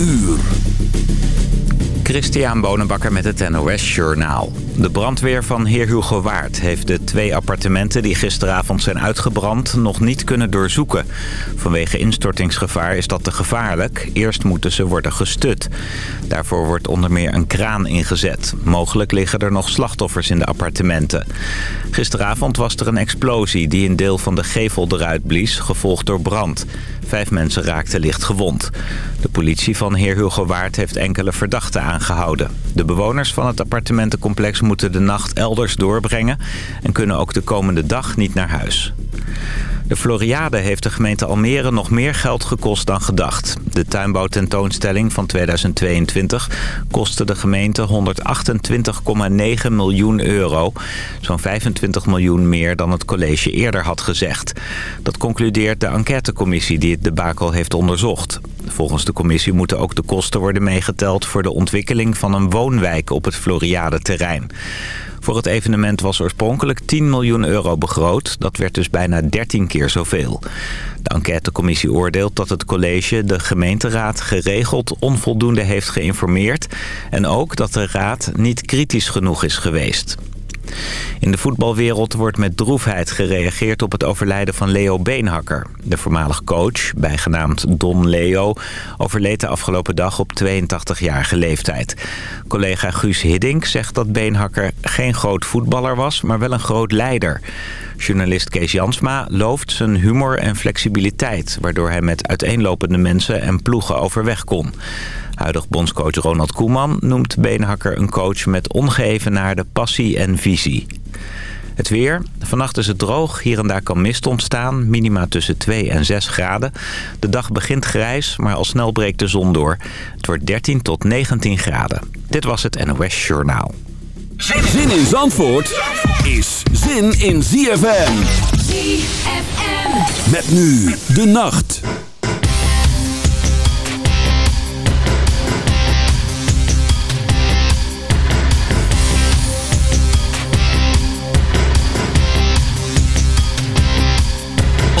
uur. Christian Bonenbakker met het NOS Journaal. De brandweer van Heer Hugo Waard heeft de twee appartementen die gisteravond zijn uitgebrand nog niet kunnen doorzoeken. Vanwege instortingsgevaar is dat te gevaarlijk. Eerst moeten ze worden gestut. Daarvoor wordt onder meer een kraan ingezet. Mogelijk liggen er nog slachtoffers in de appartementen. Gisteravond was er een explosie die een deel van de gevel eruit blies, gevolgd door brand. Vijf mensen raakten licht gewond. De politie van Heer Hugo Waard heeft enkele verdachten aangehouden. De bewoners van het appartementencomplex moeten de nacht elders doorbrengen... en kunnen ook de komende dag niet naar huis. De Floriade heeft de gemeente Almere nog meer geld gekost dan gedacht. De tuinbouwtentoonstelling van 2022 kostte de gemeente 128,9 miljoen euro. Zo'n 25 miljoen meer dan het college eerder had gezegd. Dat concludeert de enquêtecommissie die het debakel heeft onderzocht. Volgens de commissie moeten ook de kosten worden meegeteld... voor de ontwikkeling van een woonwijk op het Floriade-terrein. Voor het evenement was oorspronkelijk 10 miljoen euro begroot. Dat werd dus bijna 13 keer zoveel. De enquêtecommissie oordeelt dat het college de gemeenteraad geregeld onvoldoende heeft geïnformeerd... en ook dat de raad niet kritisch genoeg is geweest. In de voetbalwereld wordt met droefheid gereageerd op het overlijden van Leo Beenhakker. De voormalig coach, bijgenaamd Don Leo, overleed de afgelopen dag op 82-jarige leeftijd. Collega Guus Hiddink zegt dat Beenhakker geen groot voetballer was, maar wel een groot leider. Journalist Kees Jansma looft zijn humor en flexibiliteit... waardoor hij met uiteenlopende mensen en ploegen overweg kon. Huidig bondscoach Ronald Koeman noemt Beenhakker een coach met ongeëvenaarde passie en visie. Het weer. Vannacht is het droog. Hier en daar kan mist ontstaan. Minima tussen 2 en 6 graden. De dag begint grijs, maar al snel breekt de zon door. Het wordt 13 tot 19 graden. Dit was het NOS Journaal. Zin in Zandvoort is zin in ZFM. ZFM. Met nu de nacht.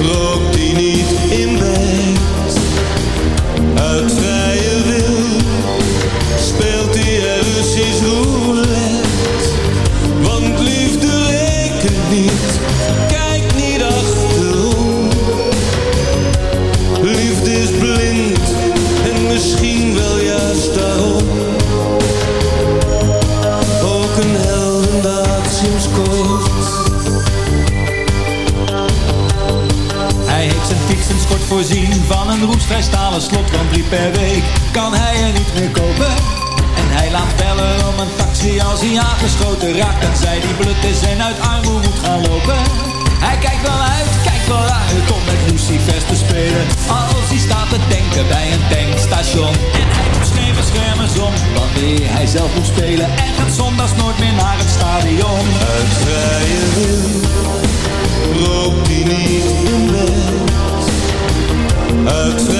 rookt hij niet in bed. Uit vrije wil voorzien van een roestvrij stalen slot van drie per week. Kan hij er niet meer kopen? En hij laat bellen om een taxi als hij aangeschoten raakt. En zij die blut is en uit armoede moet gaan lopen. Hij kijkt wel uit, kijkt wel uit om met Lucifers te spelen. Als hij staat te denken bij een tankstation. En hij doet geen beschermers om wanneer hij zelf moet spelen. En gaat zondags nooit meer naar het stadion. Uit vrije wil rookt hij niet in. Uit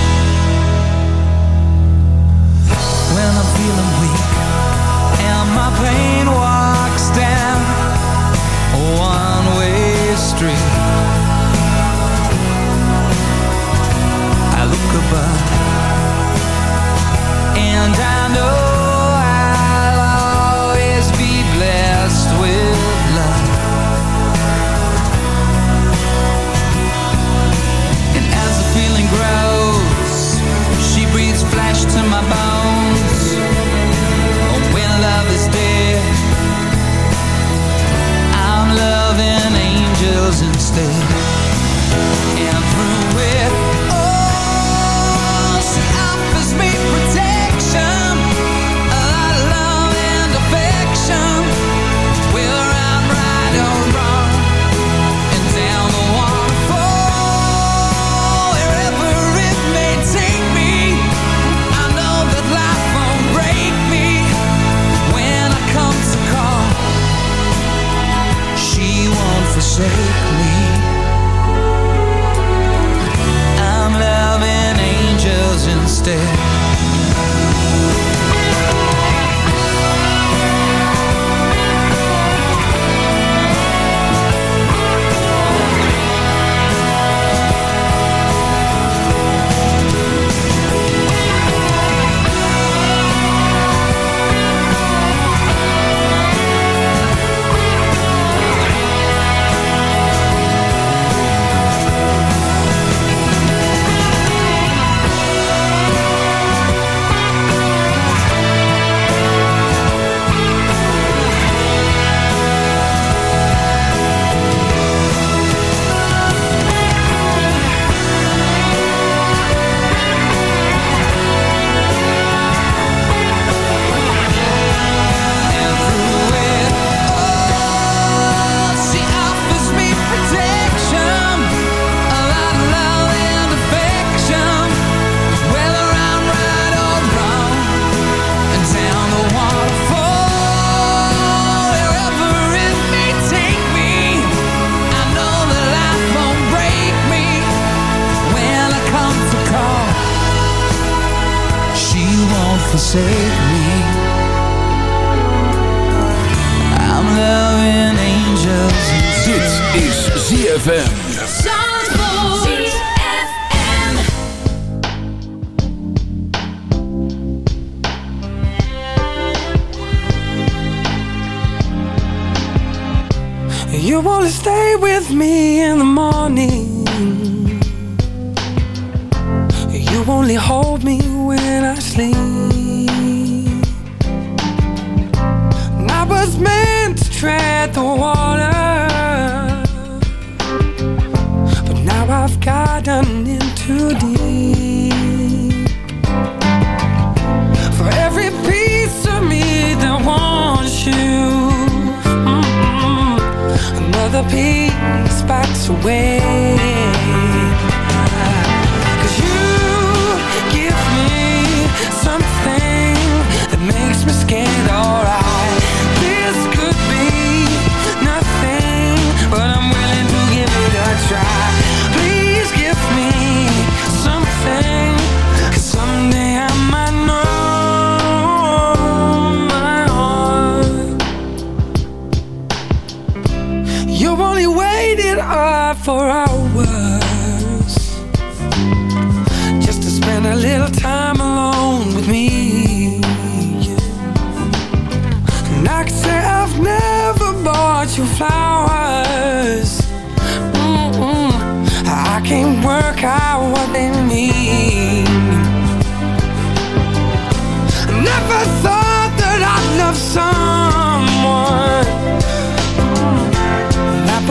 forsake me. I'm loving angels Dit is ZFM You wanna stay with me in the morning. You only hold me away.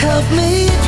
help me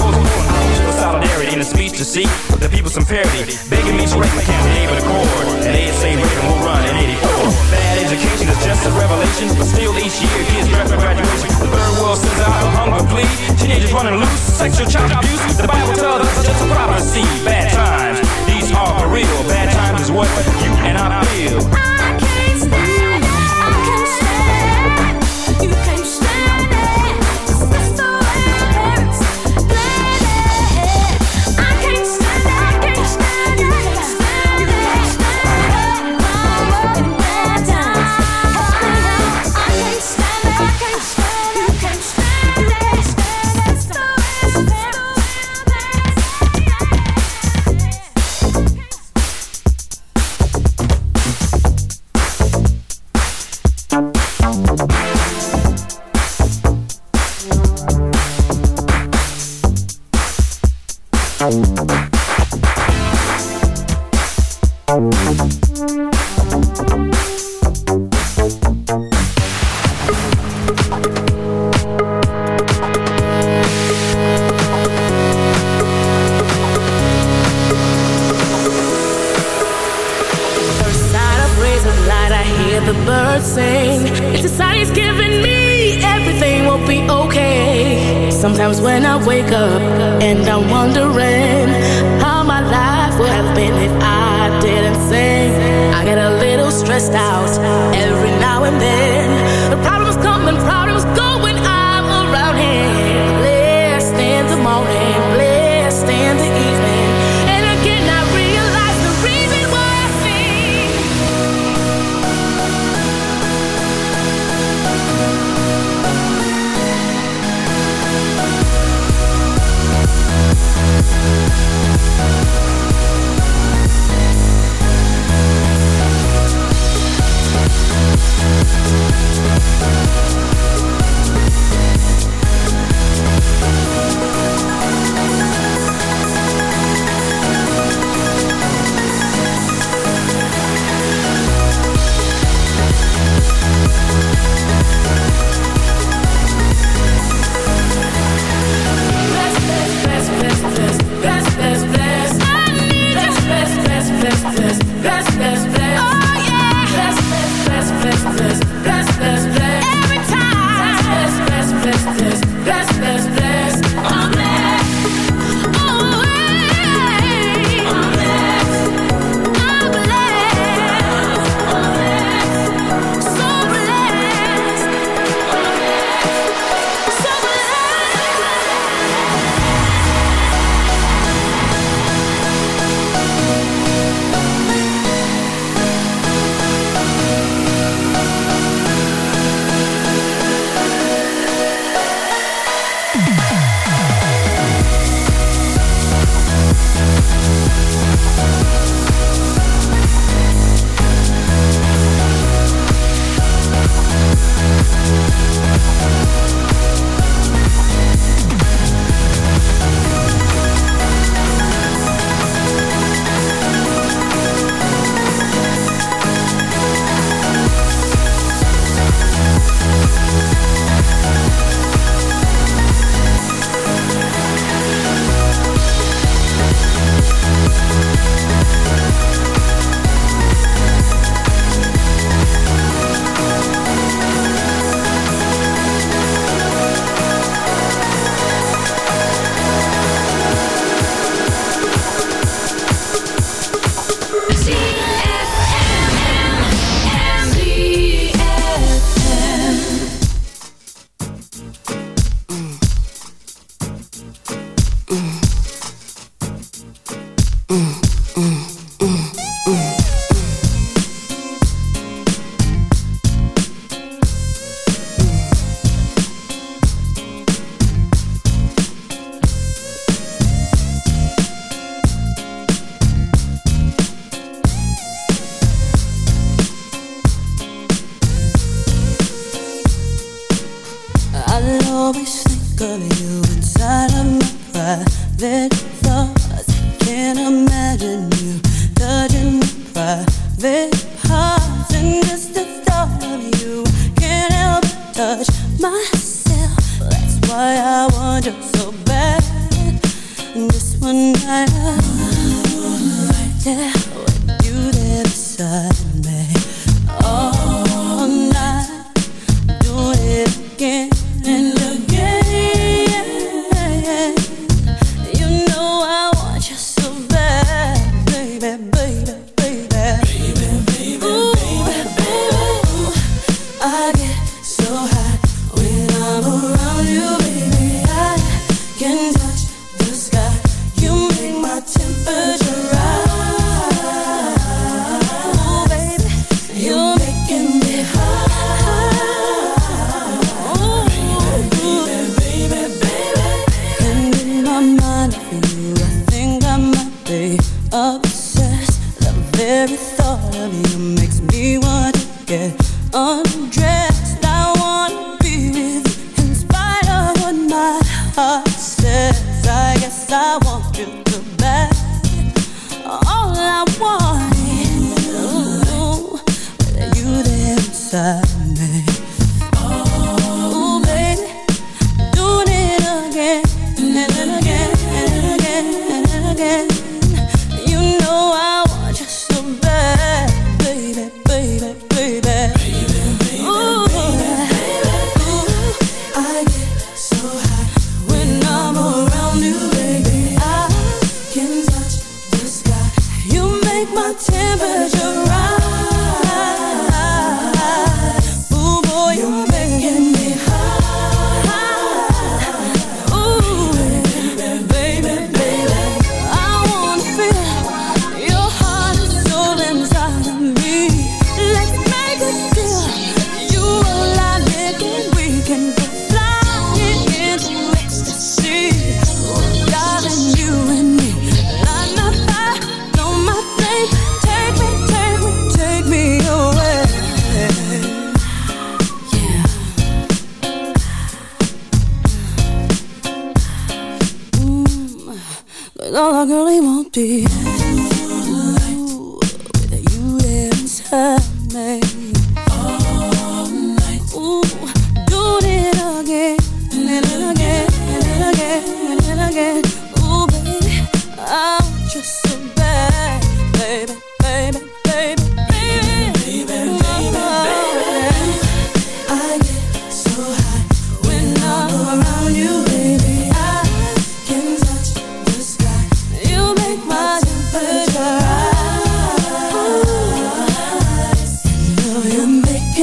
solidarity in a speech to seek the people some parity. Begging me to break my camp, neighbor the cord. And they say Reagan will run in 84. Bad education is just a revelation, but still each year kids draft for graduation. The third world sends out a hunger plea. Teenagers running loose, sexual child abuse. The Bible tells us it's just a prophecy. Bad times, these are for real. Bad times is what you and I feel.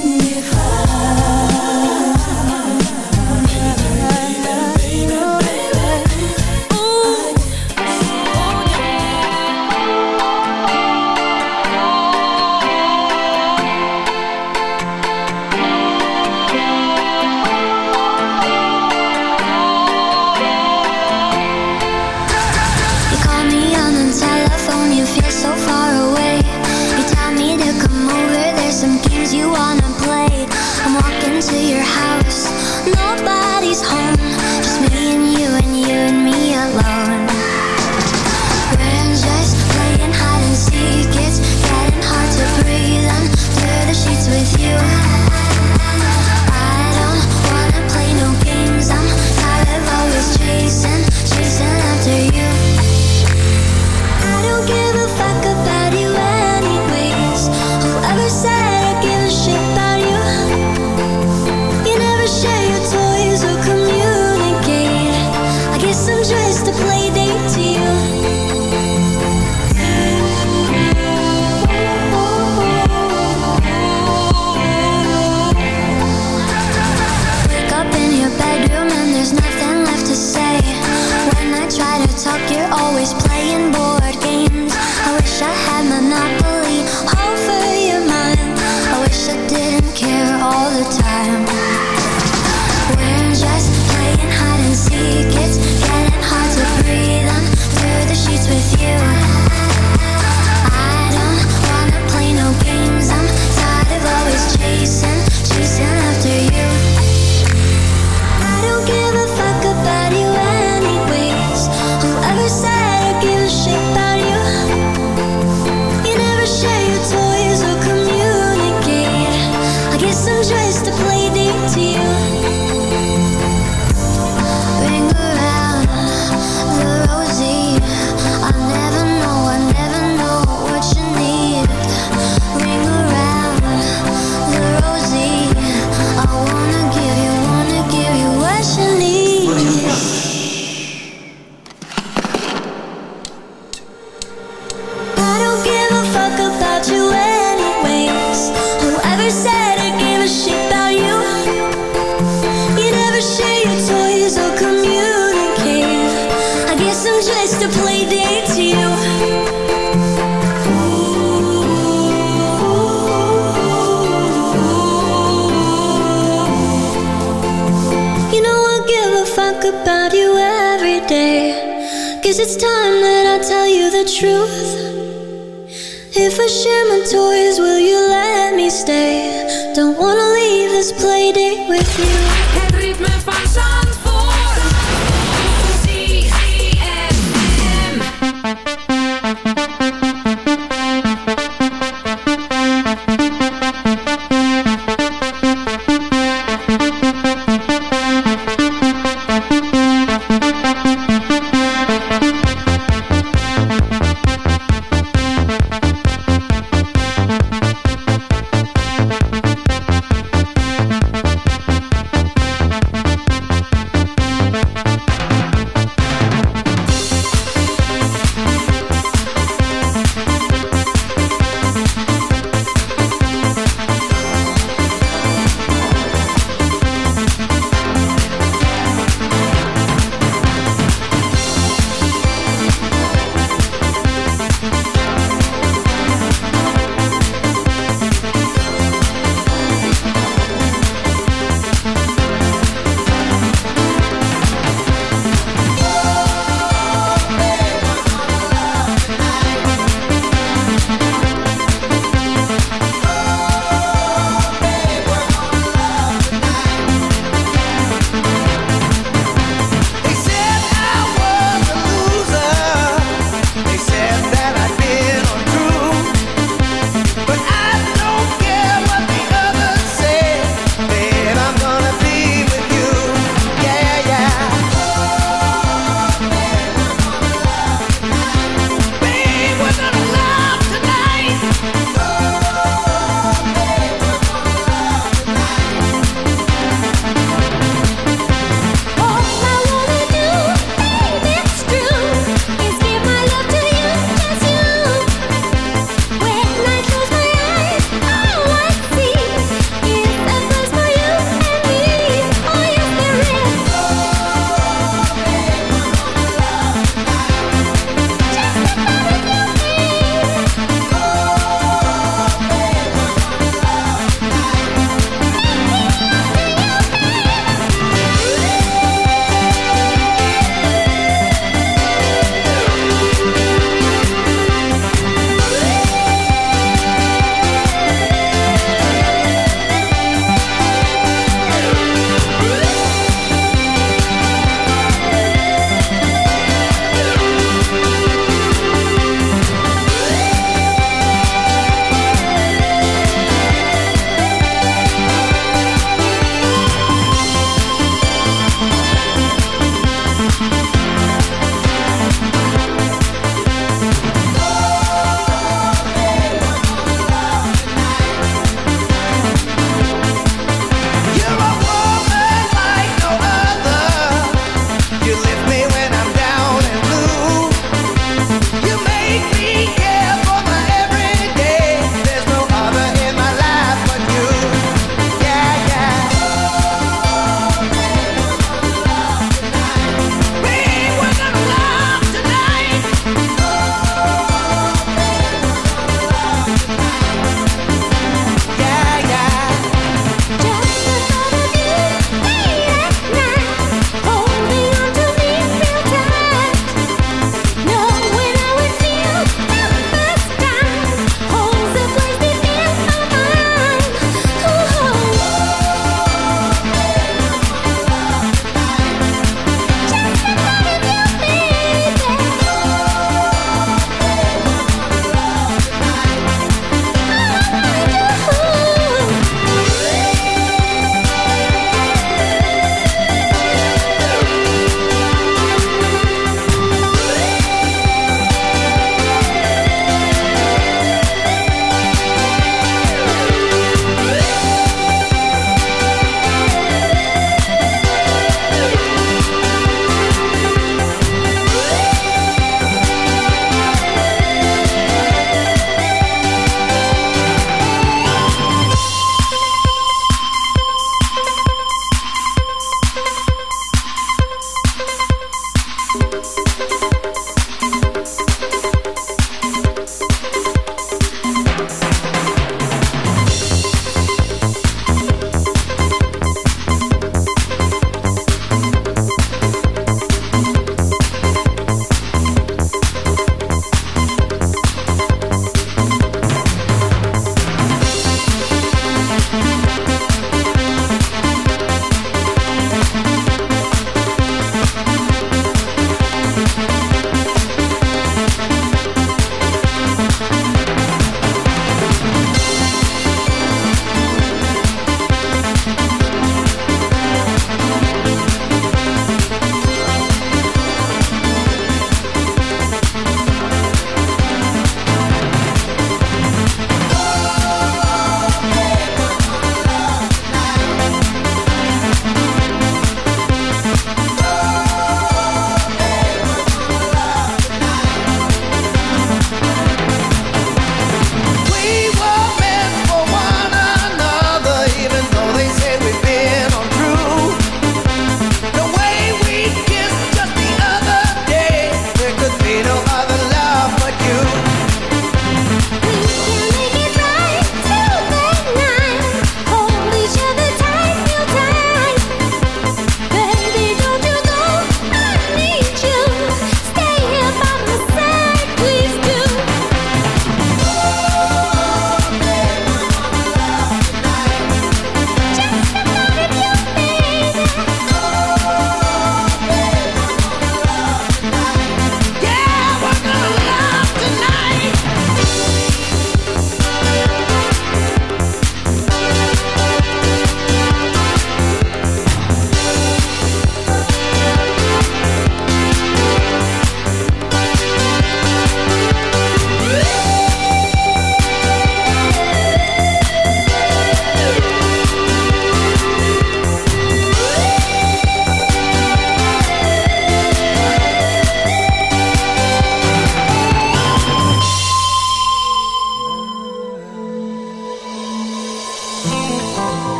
can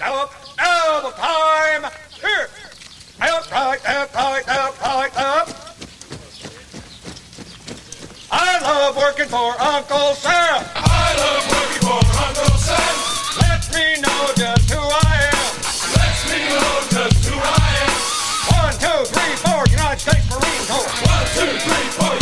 right up, now the time. Here, out right, out right, out right, up. I love working for Uncle Sam. I love working for Uncle Sam. Let me know just who I am. Let me know just who I am. One, two, three, four, United States Marine Corps. One, two, three, four.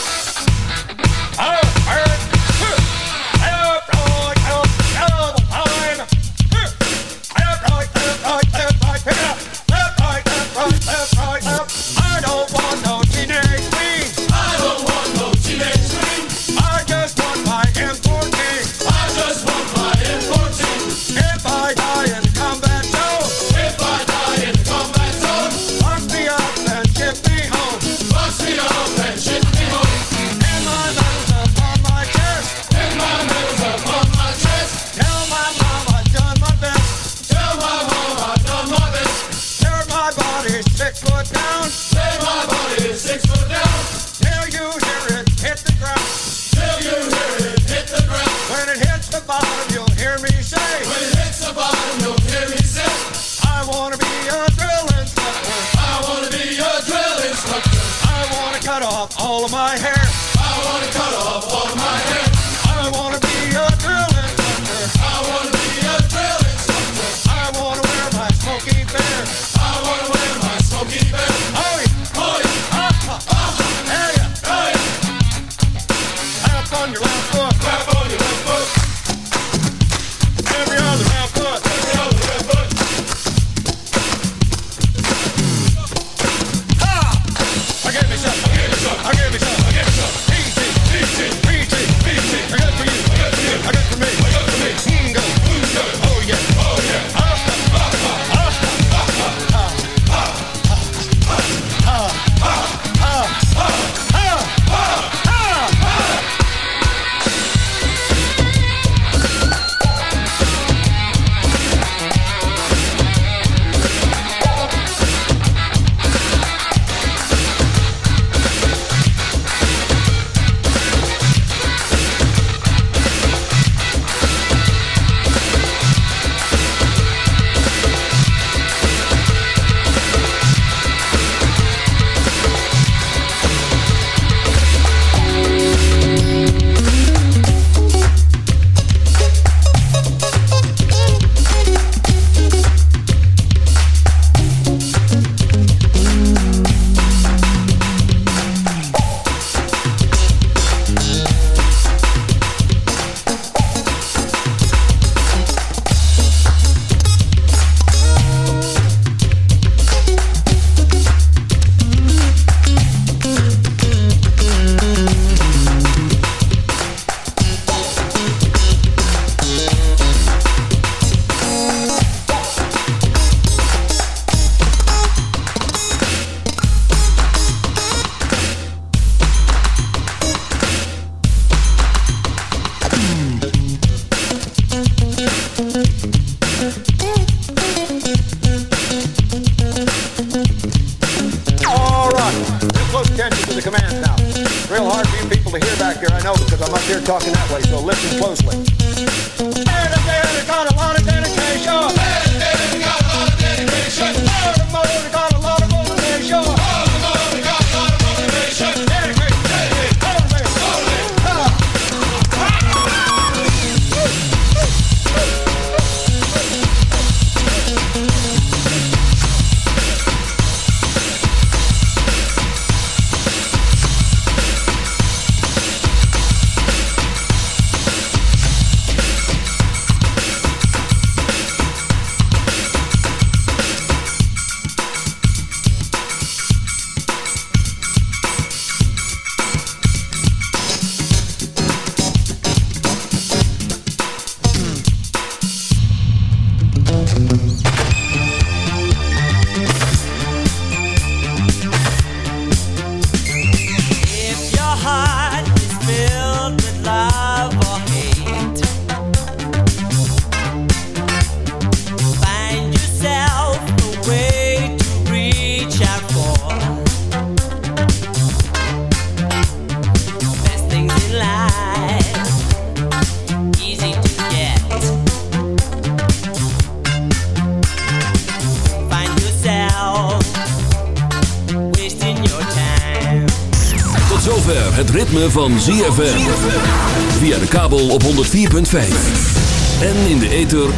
here talking that way, so listen closely.